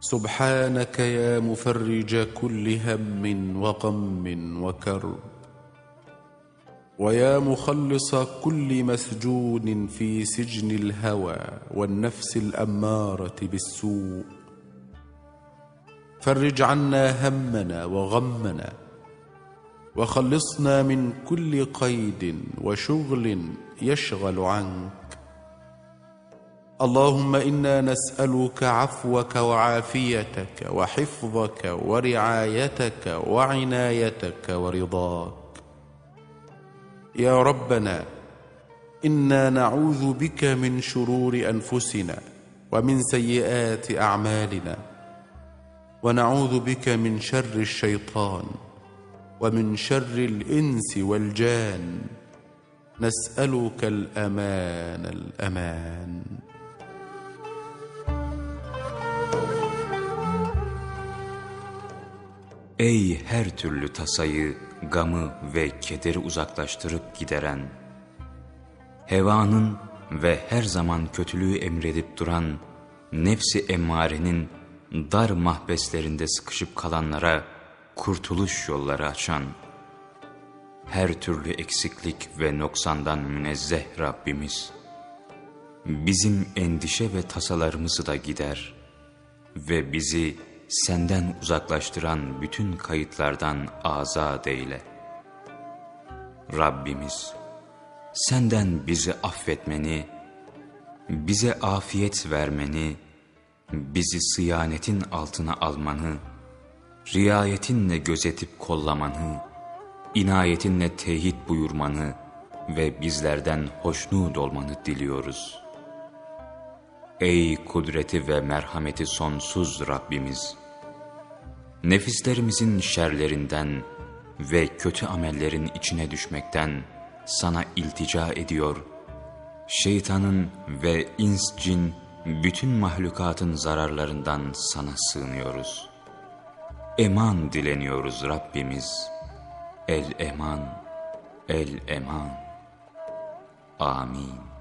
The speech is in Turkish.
سبحانك يا مفرج كل هم وغم وكرب ويا مخلص كل مسجون في سجن الهوى والنفس الأمارة بالسوء. فرج عنا همنا وغمنا وخلصنا من كل قيد وشغل يشغل عنك. اللهم إنا نسألك عفوك وعافيتك وحفظك ورعايتك وعنايتك ورضاك. يا ربنا إنا نعوذ بك من شرور أنفسنا ومن سيئات أعمالنا ونعوذ بك من شر الشيطان ومن شر الإنس والجان. نسألك الأمان الأمان. Ey her türlü tasayı, gamı ve kederi uzaklaştırıp gideren, hevanın ve her zaman kötülüğü emredip duran nefsi emmarenin dar mahbeslerinde sıkışıp kalanlara kurtuluş yolları açan, her türlü eksiklik ve noksandan münezzeh Rabbimiz, bizim endişe ve tasalarımızı da gider ve bizi senden uzaklaştıran bütün kayıtlardan azat eyle. Rabbimiz, senden bizi affetmeni, bize afiyet vermeni, bizi sıyanetin altına almanı, riayetinle gözetip kollamanı, inayetinle teyit buyurmanı ve bizlerden hoşnut olmanı diliyoruz. Ey kudreti ve merhameti sonsuz Rabbimiz! Nefislerimizin şerlerinden ve kötü amellerin içine düşmekten sana iltica ediyor, şeytanın ve ins cin bütün mahlukatın zararlarından sana sığınıyoruz. Eman dileniyoruz Rabbimiz. El eman, el eman. Amin.